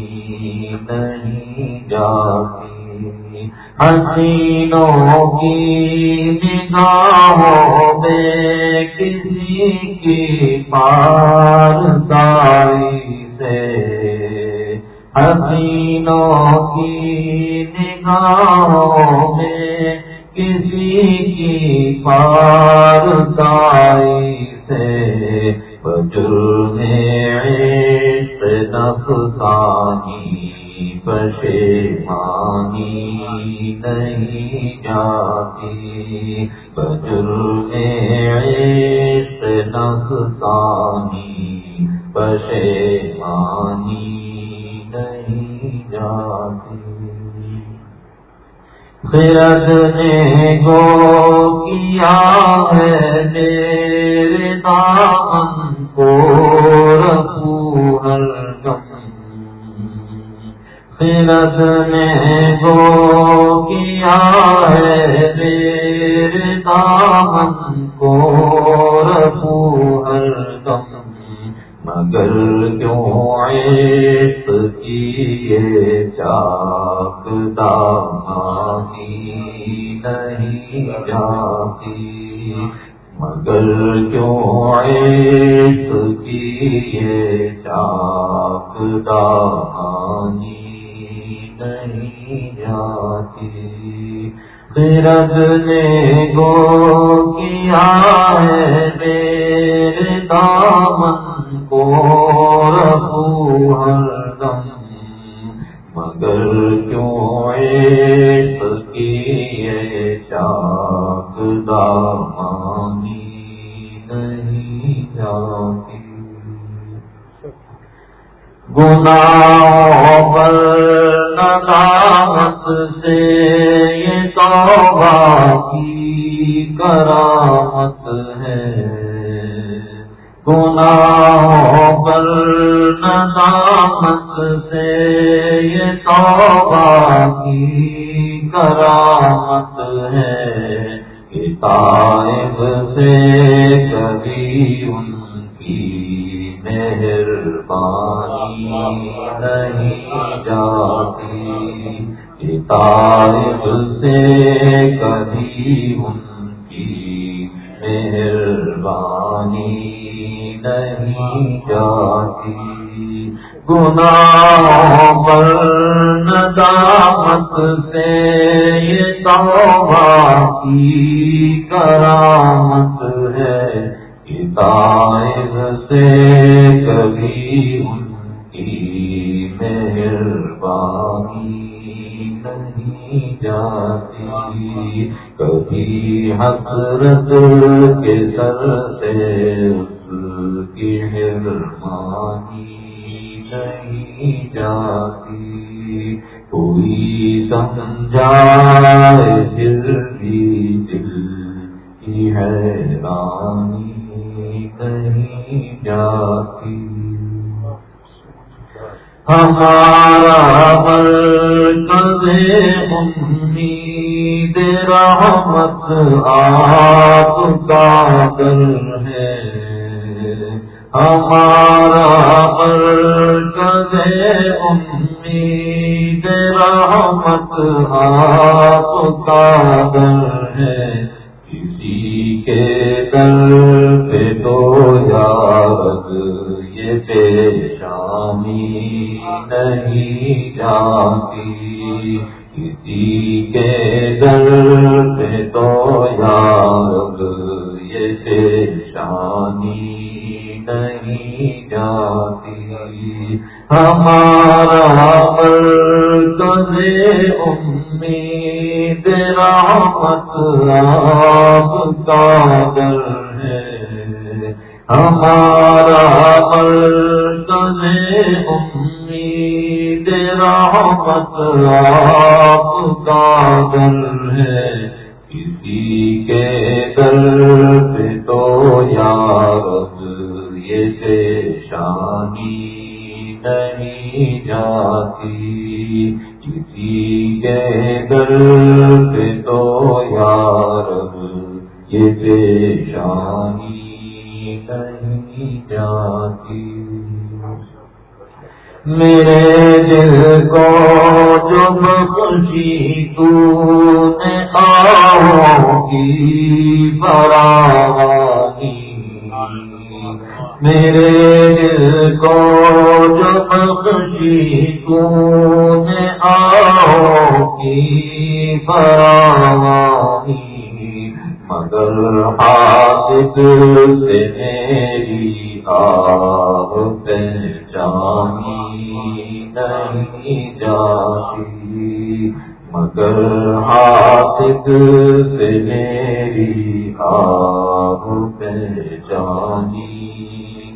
نہیں جاتی۔ حسینوں کی نگاہوں میں کسی کی پار سے۔ حسینوں کی نگاہوں میں کسی کی پار سے بجر عشق نفسانی پشیمانی نہیں جاتی۔ بجر عشق نفسانی پشیمانی خرد نے گو کیا ہے میرے دامن کو رکھو ہر نے گو کیا ہے میرے دامن کو رکھو مگر کیوں عشق کی یہ چاہ دانی نہیں جاتی مگر کیوں عیش کی یہ چاک دانی نہیں جاتی خرد نے گو کیا ہے میرے دامن کو رکھو ہر دم مگر کیوں عیش کی چاک دامانی نہیں جاتی گناہوں پر ندامت سے یہ توبہ کی کرامت ہے۔ گناہوں پر ندامت سے یہ توبہ کی کرامت ہے تائب سے کبھی ان کی مہربانی نہیں جاتی تائب سے کبھی ان نہیں جاتی گناہ پر ندامت سے یہ توبہ کی کرامت ہے کتاب سے کبھی ان کی مہربانی نہیں جاتی۔ کبھی حسرت کے سر سے کی مہربانی نہیں جاتی کوئی سمجھائے پھر بھی دل کی حیرانی نہیں جاتی ہمارا مرکز امید، رحمت، آپ کا در ہے۔ ہمارا مرکز امید رحمت آپ کا در ہے کسی کے در پہ تو یاد یہ پیشانی نہیں جاتی. کسی کے در ہمارا مرکز سے میری آہ پہچانی نہیں جاتی، مگر حاصل سے میری آہ پہچانی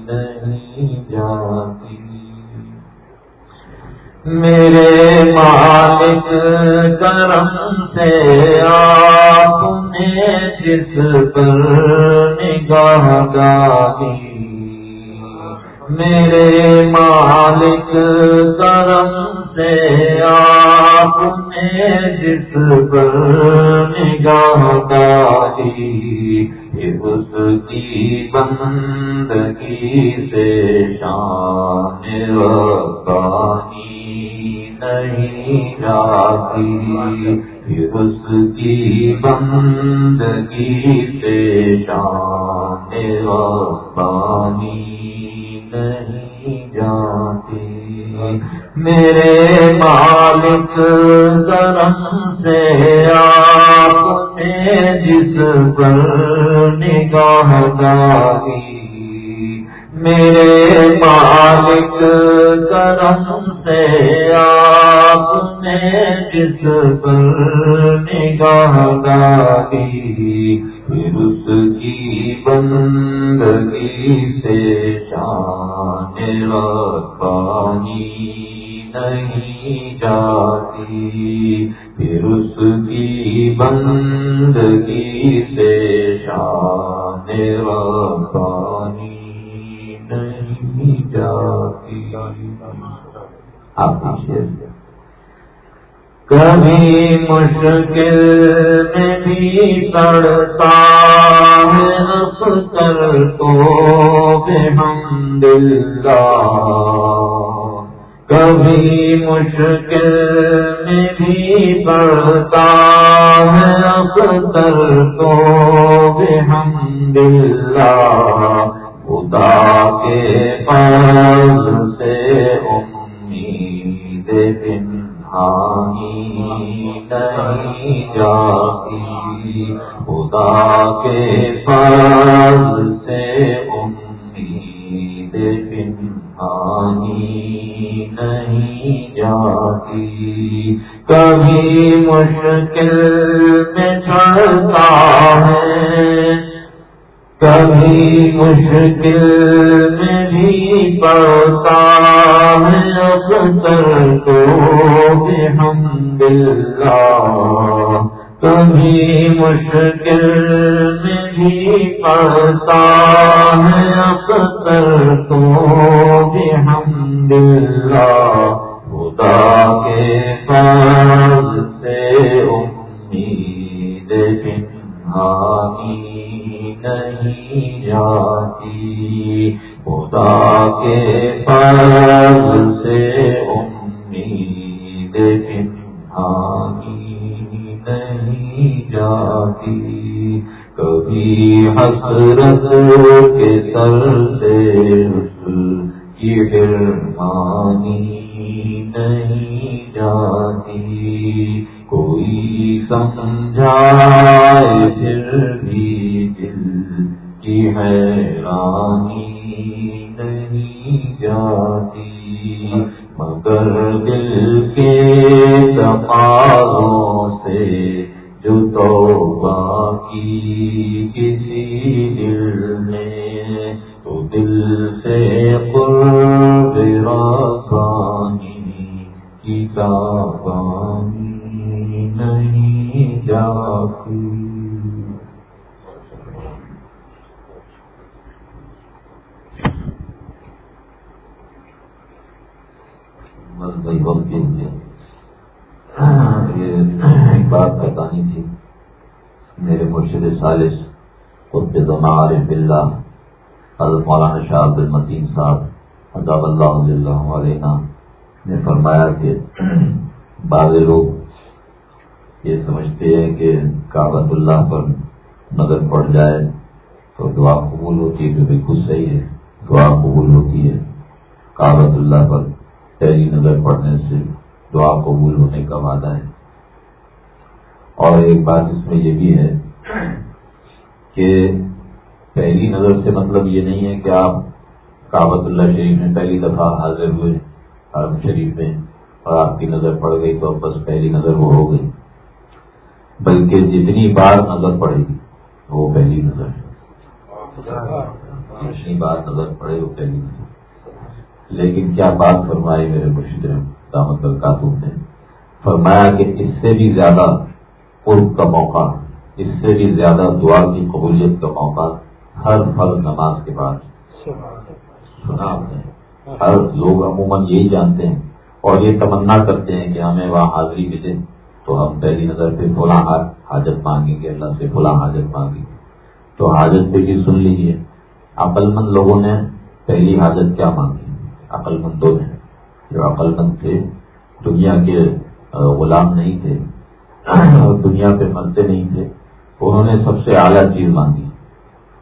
نہیں جاتی۔ میرے مالک، کرم سے آپ نے جس پر نگاہ میرے مالک کرم سے آپ نے جس پر نگاہ ڈالی اس کی بندگی سے شان ربانی۔ نہیں جاتی اس کی بندگی سے شان پانی نہیں جاتی۔ میرے مالک کرم سے آپ نے جس پر نگاہ ڈالی میرے مالک، کرم سے آپ نے جس پر نگاہ ڈالی پھر اس کی بندگی سے شان پانی نہیں جاتی۔ پھر اس کی بندگی سے شان پانی نہیں جاتی آپ کبھی مشکل میں بھی پڑتا ہے اختر کو بحمد اللہ کبھی مشکل میں بھی پڑتا ہے اختر کو بحمد اللہ خدا کے پاس سے امید پنہانی نہیں جاتی۔ خدا کے پاس سے امید پنہانی نہیں جاتی۔ کبھی مشکل میں چڑھتا ہے، کبھی مشکل پڑتا ہے اختر کو بحمد اللہ کبھی مشکل میں بھی پڑتا ہے اختر کو بحمد اللہ خدا کے پاس سے امید پنہانی نہیں جاتی خدا کے پاس سے امید پنہانی نہیں جاتی۔ کبھی حسرت کے سر سے کی گرمانی نہیں جاتی۔ کوئی سمجھائے پھر بھی دل کی حیرانی مگر دل کے سفا مرشد سالس خود عارف بلّہ حضرت مولانا شاہ عبد المتین صاحب عذاب اللہ اللہ علیہ نے فرمایا کہ بعض لوگ یہ سمجھتے ہیں کہ کابت اللہ پر نظر پڑ جائے تو دعا قبول ہوتی ہے، جو بالکل صحیح ہے، دعا قبول ہوتی ہے۔ کابت اللہ پر پہلی نظر پڑنے سے دعا قبول ہونے کا وعدہ ہے۔ اور ایک بات اس میں یہ بھی ہے کہ پہلی نظر سے مطلب یہ نہیں ہے کہ آپ کابت اللہ شریف میں پہلی دفعہ حاضر ہوئے حرم شریف میں اور آپ کی نظر پڑ گئی تو بس پہلی نظر وہ ہو گئی۔ بلکہ جتنی بار نظر پڑے گی، وہ پہلی نظر ہے۔ جتنی بار نظر پڑے، وہ پہلی نظر لیکن کیا بات فرمائی میرے مرشد دامت کاتون نے؟ فرمایا کہ اس سے بھی زیادہ قرب کا موقع اس سے بھی زیادہ دعا کی قبولیت کا موقع ہر فرض نماز کے بعد۔ سنا آپ نے؟ ہر لوگ عموماً یہی جانتے ہیں اور یہ تمنا کرتے ہیں کہ ہمیں وہاں حاضری ملے تو ہم پہلی نظر پہ فلاں حاجت مانگیں گے، اللہ سے فلاں حاجت مانگیں گے۔ تو حاجت پہ بھی سن لیجیے عقل مند لوگوں نے پہلی حاجت کیا مانگی؟ عقل مندوں نے۔ جو عقل مند تھے، دنیا کے غلام نہیں تھے، دنیا پہ مرتے نہیں تھے انہوں نے سب سے اعلیٰ چیز مانگی۔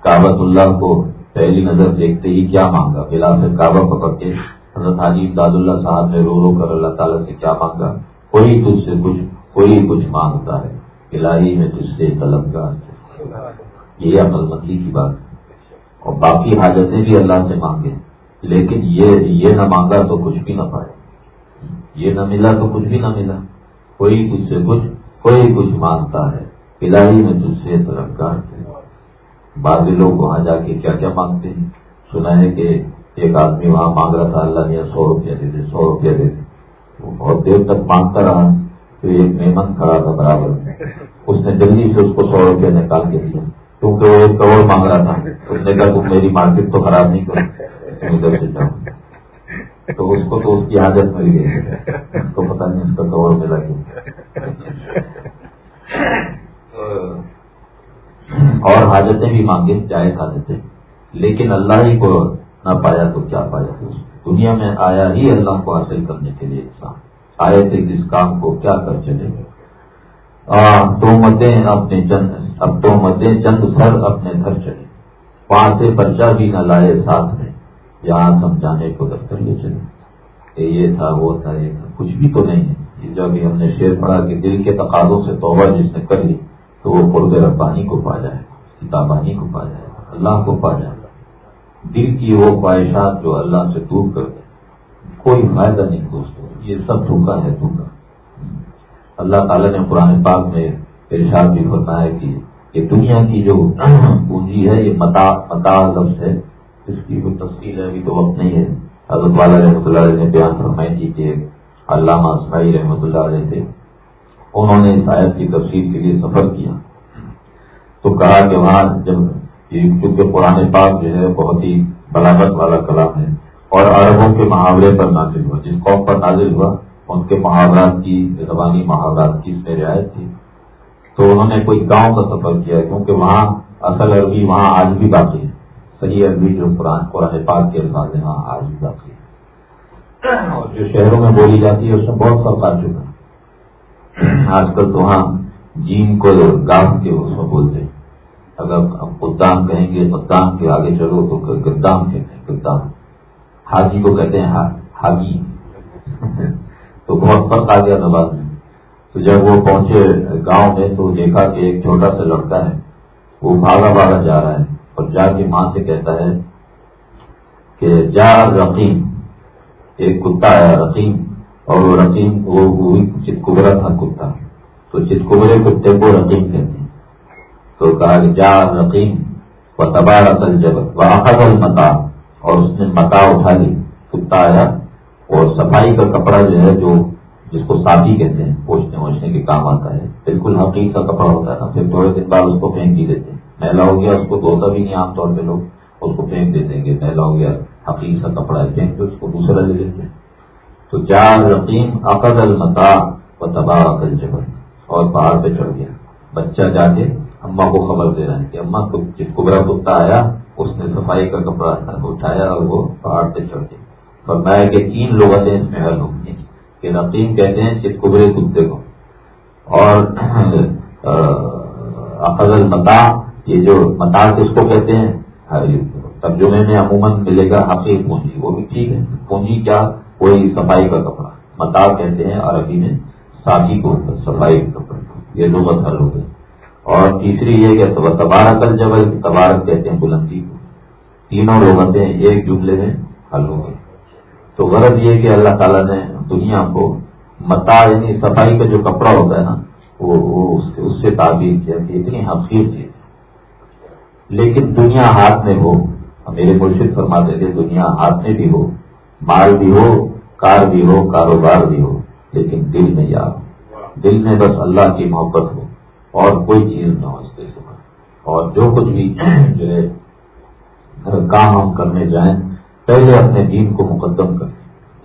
کابت اللہ کو پہلی نظر دیکھتے ہی کیا مانگا؟ بلا سے کعبہ پکڑ کے حضرت حاجی داد اللہ صاحب نے رو رو کر اللہ تعالیٰ سے کیا مانگا؟ کوئی تجھ سے کچھ، کوئی کچھ مانگتا ہے۔ الہی میں تجھ سے طلبگار یہ عمل مندی کی بات ہے۔ اور باقی حاجتیں بھی اللہ سے مانگے۔ لیکن یہ یہ نہ مانگا تو کچھ بھی نہ پائے۔ یہ نہ ملا تو کچھ بھی نہ ملا۔ کوئی کچھ سے کچھ، کوئی کچھ مانگتا ہے۔ الہی میں تجھ سے طلبگار بعض لوگ وہاں جا کے کیا کیا مانگتے ہیں؟ سنا ہے کہ ایک آدمی وہاں مانگ رہا تھا، اللہ نے سو روپیہ دے دے، سو روپیہ دے دے۔ وہ بہت دیر تک مانگتا رہا تو ایک مہمان کھڑا تھا برابر اس نے جلدی سے اس کو سو روپیہ نکال کے دیا۔ کیونکہ وہ ایک کروڑ مانگ رہا تھا۔ اس نے کہا، تم میری مارکیٹ تو خراب نہیں کرو تو اس کو تو اس کی عادت مل گئی۔ اس کو پتا نہیں اس کا کروڑ ملا کیوں۔ اور حاجتیں بھی مانگے چاہے حاجتیں۔ لیکن اللہ ہی کو نہ پایا تو کیا پایا؟ دنیا میں آیا ہی اللہ کو حاصل کرنے کے لیے انسان۔ آئے تھے جس کام کو کیا کر چلے۔ گئے دو مدیں اپنے چند اب دو مدیں چند سر اپنے گھر چلے۔ وہاں سے بچہ بھی نہ لائے ساتھ میں۔ یہاں سمجھانے کو دفتر لے چلے۔ کہ یہ تھا، وہ تھا، یہ تھا۔ کچھ بھی تو نہیں ہے۔ جب ہم نے شیر پڑھا کہ دل کے تقاضوں سے توبہ جس نے کر لی۔ تو وہ قرب ربانی کو پا جائے کتابانی کو پا جائے، اللہ کو پا جائے۔ دل کی وہ خواہشات جو اللہ سے دور کر دے۔ کوئی فائدہ نہیں دوستوں یہ سب دھوکا ہے دھوکا اللہ تعالیٰ نے قرآن پاک میں ارشاد بھی فرمایا کہ یہ دنیا کی جو پونجی ہے، یہ متا متا لفظ ہے، اس کی کوئی تفصیل ہے ابھی تو وقت نہیں ہے۔ حضرت والا رحمۃ اللہ علیہ نے بیان فرمائی تھی کہ علامہ اسائی رحمۃ اللہ علیہ تھے انہوں نے اس آیت کی تفصیل کے لیے سفر کیا۔ تو کہا کہ وہاں جب کیونکہ قرآن پاک جو ہے بہت ہی بلاغت والا کلام ہے اور عربوں کے محاورے پر نازل ہوا، جس قوم پر نازل ہوا، ان کے محاورات کی، زبانی محاورات کی اس میں رعایت تھی تو انہوں نے کوئی گاؤں کا سفر کیا، کیونکہ وہاں اصل عربی، وہاں آج بھی باقی ہے۔ صحیح عربی جو قرآن قرآن پاک کے الفاظ ہیں، وہاں آج بھی باقی ہے۔ اور جو شہروں میں بولی جاتی ہے، اس میں بہت فرق آ چکا ہے۔ آج کل تو وہاں جین کو گام کے اس میں بولتے ہیں۔ اگر ہم قدام کہیں گے، قدام کے آگے چلو تو گدام کہتے ہیں گدام حاجی کو کہتے ہیں حاجی۔ تو بہت فرق آ گیا نماز میں۔ تو جب وہ پہنچے گاؤں میں تو دیکھا کہ ایک چھوٹا سا لڑکا ہے۔ وہ بھاگا بھاگا جا رہا ہے اور جا کے ماں سے کہتا ہے کہ جا رقیم، ایک کتا ہے رقیم۔ اور وہ رقیم وہ چتکبرا تھا کتا۔ تو چتکبرے کتے کو رقیم کہتے ہیں۔ تو کہا کہ جا رقیم و تبار اصل جب وہ متا اور اس نے متا اٹھا لی، کتا آیا۔ اور صفائی کا کپڑا جو ہے، جو جس کو ساتھی کہتے ہیں، پوچھنے ووچھنے کے کام آتا ہے، بالکل حقیق کا کپڑا ہوتا ہے۔ نا پھر تھوڑے دن بعد اس کو پھینک ہی دیتے ہیں۔ میلا ہو گیا، اس کو دھوتا بھی نہیں عام طور پہ لوگ، اس کو پھینک دیتے ہیں کہ میلا ہو گیا، حقیق کا کپڑا ہے، پھینک کے اس کو دوسرا لے لیتے ہیں۔ تو چار رقیم عقد المتا و تباہ عقل جبر اور پہاڑ پہ چڑھ گیا۔ بچہ جا کے اما کو خبر دے رہے ہیں کہ اما جس کو بڑا کتا آیا، اس نے صفائی کا کپڑا اٹھایا اور وہ پہاڑ پہ چڑھ گئے فرمایا کہ تین لوگ ہیں اس میں حل ہوگی کہ نقین کہتے ہیں چت کبرے کتے کو۔ اور افضل متا یہ جو متا کس کو کہتے ہیں؟ ترجمے میں عموماً ملے گا حقیق پونجی، وہ بھی ٹھیک ہے۔ پونجی کیا کوئی صفائی کا کپڑا۔ متا کہتے ہیں، عربی میں ساتھی کو صفائی کا کپڑا۔ یہ دو بت حل ہو گئے اور تیسری یہ کہ تبارک الجبل، تبارک کہتے ہیں بلندی کو۔ تینوں لوگ ہیں، ایک جملے میں حل ہو گئے۔ تو غرض یہ کہ اللہ تعالیٰ نے دنیا کو متا یعنی صفائی کا جو کپڑا ہوتا ہے نا، وہ اس سے تعبیر کیا کہ اتنی حقیق چیز لیکن دنیا ہاتھ میں ہو، میرے مرشد فرماتے تھے، دنیا ہاتھ میں بھی ہو مال بھی ہو، کار بھی ہو، کاروبار بھی ہو، لیکن دل میں یاد دل میں بس اللہ کی محبت ہو، اور کوئی چیز نہ ہو اس کے سوا۔ اور جو کچھ بھی جو ہے کام ہم کرنے جائیں، پہلے اپنے دین کو مقدم کریں۔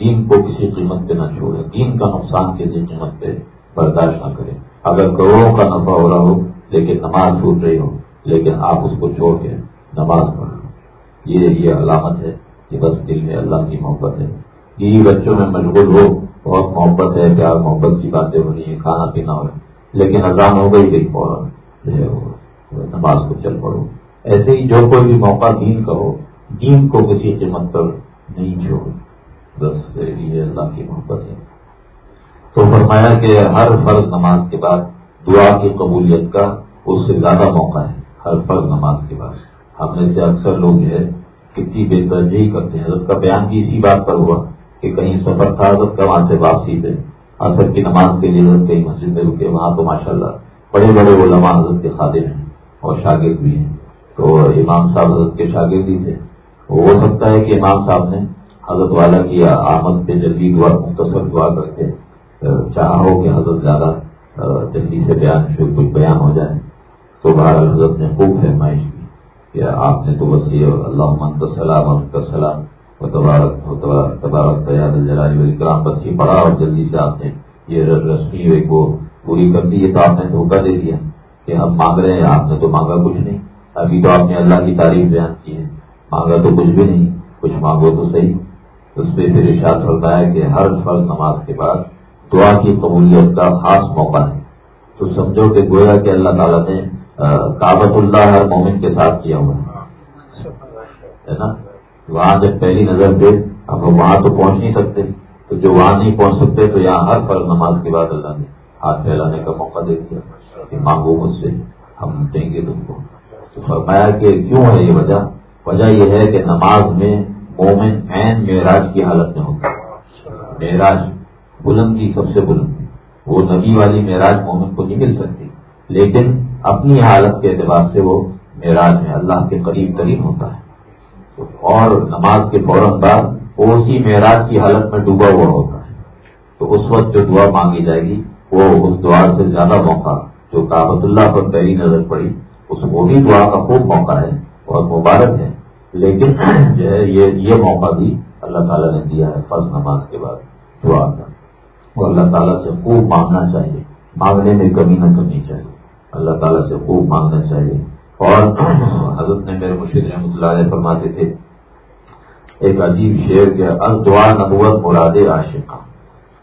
دین کو کسی قیمت پہ نہ چھوڑے دین کا نقصان کسی قیمت پہ برداشت نہ کرے اگر کروڑوں کا نفع ہو رہا ہو، لیکن نماز چھوٹ رہی ہو، لیکن آپ اس کو چھوڑ کے نماز پڑھ لو یہ یہ علامت ہے۔ کہ بس دل میں اللہ کی محبت ہے۔ یہی بچوں میں مشغول ہو، بہت محبت ہے، پیار، محبت کی باتیں ہو رہی ہیں، کھانا پینا ہو رہا ہے۔ لیکن اذان ہو گئی گئی فوراً نماز کو چل پڑو۔ ایسے ہی جو کوئی بھی موقع دین کا ہو، دین کو کسی قیمت پر نہیں چھوڑ بس یہ اللہ کی محبت ہے۔ تو فرمایا کہ ہر فرض نماز کے بعد دعا کی قبولیت کا اس سے زیادہ موقع ہے، ہر فرض نماز کے بعد۔ ہم میں سے اکثر لوگ ہے کتنی بے درجی کرتے ہیں۔ حضرت کا بیان بھی اسی بات پر ہوا کہ کہیں سفر تھا، حضرت کا وہاں سے واپسی تھے۔ اثر کی نماز کے لیے حضرت کئی مسجد میں رکے، وہاں تو ماشاء اللہ بڑے بڑے علماء حضرت کے خادم ہیں اور شاگرد بھی ہیں۔ تو امام صاحب حضرت کے شاگرد بھی تھے۔ ہو سکتا ہے کہ امام صاحب نے حضرت والا کی آمد پہ جلدی دعا، مختصر دعا کر کے چاہا ہو کہ حضرت زیادہ جلدی سے بیان شروع، کچھ بیان ہو جائے۔ تو بہر حضرت نے خوب فرمائش کہ آپ نے تو بس یہ اللہ محمد السلام السلام و تبارک تبارک تیار علی کرام بس یہ پڑھا اور جلدی سے آپ نے یہ رسمی ایک وہ پوری کر دی، یہ تو آپ نے دھوکہ دے دیا کہ ہم مانگ رہے ہیں، آپ نے تو مانگا کچھ نہیں۔ ابھی تو آپ نے اللہ کی تعریف بیان کی ہے۔ مانگا تو کچھ بھی نہیں، کچھ مانگو تو صحیح۔ اس پہ پھر ارشاد ہوتا ہے کہ ہر فرض نماز کے بعد دعا کی قبولیت کا خاص موقع ہے۔ تو سمجھو کہ گویا کہ اللہ تعالیٰ نے کابت اللہ ہر مومن کے ساتھ کیا ہوا ہے۔ نا؟ وہاں جب پہلی نظر پہ ہم لوگ وہاں تو پہنچ نہیں سکتے۔ تو جو وہاں نہیں پہنچ سکتے، تو یہاں ہر فرض نماز کے بعد اللہ نے ہاتھ پھیلانے کا موقع دے دیا۔ کہ مانگو مجھ سے ہم دیں گے تم کو۔ تو فرمایا کہ کیوں ہے یہ وجہ؟ وجہ یہ ہے کہ نماز میں مومن عین معراج کی حالت میں ہوتا ہے۔ معراج بلندی سب سے بلند۔ وہ نبی والی معراج مومن کو نہیں مل سکتی۔ لیکن اپنی حالت کے اعتبار سے وہ معراج میں اللہ کے قریب قریب ہوتا ہے۔ اور نماز کے فوراً بعد وہ اسی معراج کی حالت میں ڈوبا ہوا ہوتا ہے۔ تو اس وقت جو دعا مانگی جائے گی، وہ اس دعا سے زیادہ موقع، جو کابت اللہ پر پہلی نظر پڑی، اس وہ بھی دعا کا خوب موقع ہے، بہت مبارک ہے۔ لیکن جو ہے یہ موقع بھی اللہ تعالیٰ نے دیا ہے فرض نماز کے بعد دعا کا۔ وہ اللہ تعالیٰ سے خوب مانگنا چاہیے۔ مانگنے میں کمی نہ کرنی چاہیے۔ اللہ تعالیٰ سے خوب مانگنا چاہیے۔ اور حضرت نے میرے مشید رحمۃ اللہ علیہ فرماتے تھے، ایک عجیب شعر کے ار دعا نبوت مراد عاشق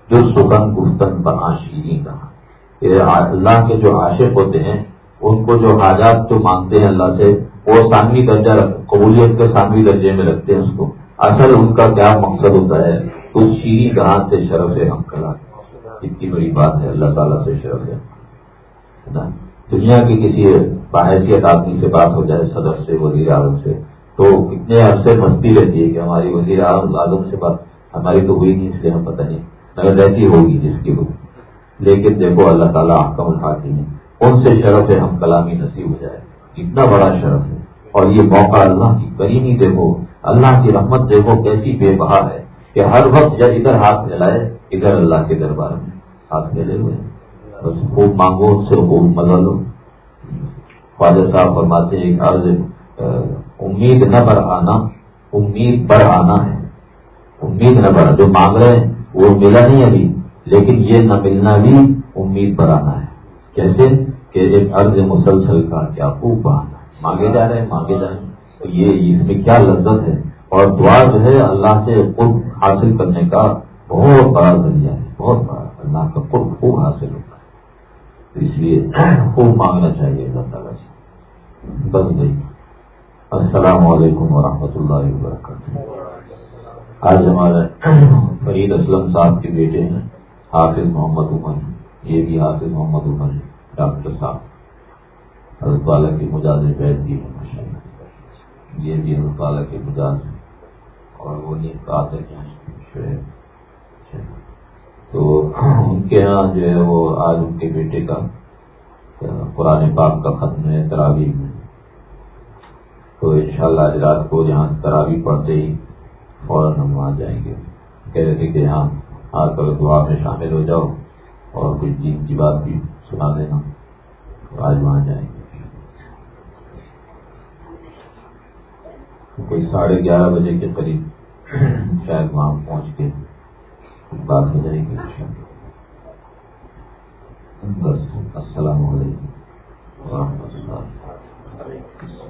جو سکن گفتن بنا کہا اللہ کے جو عاشق ہوتے ہیں، ان کو جو حاجات جو مانگتے ہیں اللہ سے، وہ ثانوی درجہ قبولیت کے ثانوی درجے میں رکھتے ہیں اس کو۔ اصل ان کا کیا مقصد ہوتا ہے؟ اس شیری کہاں سے شرف ہے ہم کلا اتنی بڑی بات ہے، اللہ تعالیٰ سے شرف ہے۔ دنیا کی کسی باحثیت آدمی سے بات ہو جائے صدر سے، وزیر اعظم سے، تو کتنے عرصے مستی رہتی ہے کہ ہماری وزیر اعظم سے بات ہماری تو ہوئی نہیں، اس لیے ہم پتہ نہیں اگر رہتی ہوگی جس کی ہوگی۔ لیکن دیکھو، اللہ تعالیٰ آپ کا اٹھاتی ہے ان سے شرف ہے ہم کلامی نصیب ہو جائے؟ اتنا بڑا شرف ہے۔ اور یہ موقع اللہ کی کریمی دیکھو، اللہ کی رحمت دیکھو، کیسی بے بہا ہے کہ ہر وقت جب ادھر ہاتھ ملائے، ادھر اللہ کے دربار میں ہاتھ ملے ہوئے۔ بس خوب مانگو، اس سے خوب مزہ لو۔ خواجہ صاحب فرماتے ہیں عرض امید نہ بڑھ آنا، امید بڑھ آنا ہے۔ امید نہ بڑھا جو مانگ رہے ہیں، وہ ملا نہیں ابھی، لیکن یہ نہ ملنا بھی امید بڑھانا ہے۔ کیسے؟ کہ ایک عرض مسلسل کا کیا خوب بہانا مانگے جا رہے ہیں، مانگے جا رہے ہیں۔ تو یہ اس میں کیا لذت ہے؟ اور دعا جو ہے، اللہ سے خود حاصل کرنے کا بہت بڑا ذریعہ ہے، بہت بڑا۔ اللہ کا خود خوب حاصل ہوتا ہے اس لیے خوب مانگنا چاہیے اللہ تعالیٰ سے۔ بس گئی السلام علیکم ورحمۃ اللہ وبرکاتہ۔ آج ہمارے فرید اسلم صاحب کے بیٹے ہیں، حافظ محمد عمر یہ بھی حافظ محمد عمر ہے ڈاکٹر صاحب۔ حضرت والا کی مجاز بیٹھ دی ہے ماشاء اللہ۔ یہ بھی حضرت والا کی مجاز ہے اور وہ نہیں کہتے ہیں تو ان کے یہاں جو ہے وہ آج ان کے بیٹے کا، قرآن پاک کا ختم ہے تراوی میں۔ تو ان شاء اللہ آج رات کو جہاں تراوی پڑھتے ہی فوراً ہم وہاں جائیں گے۔ کہہ رہے تھے کہ یہاں آ کر دعا میں شامل ہو جاؤ اور کچھ دین کی بات بھی سنا دینا۔ آج وہاں جائیں گے۔ کوئی ساڑھے گیارہ بجے کے قریب شاید وہاں پہنچ کے بات کریں گے بس السلام علیکم ورحمۃ اللہ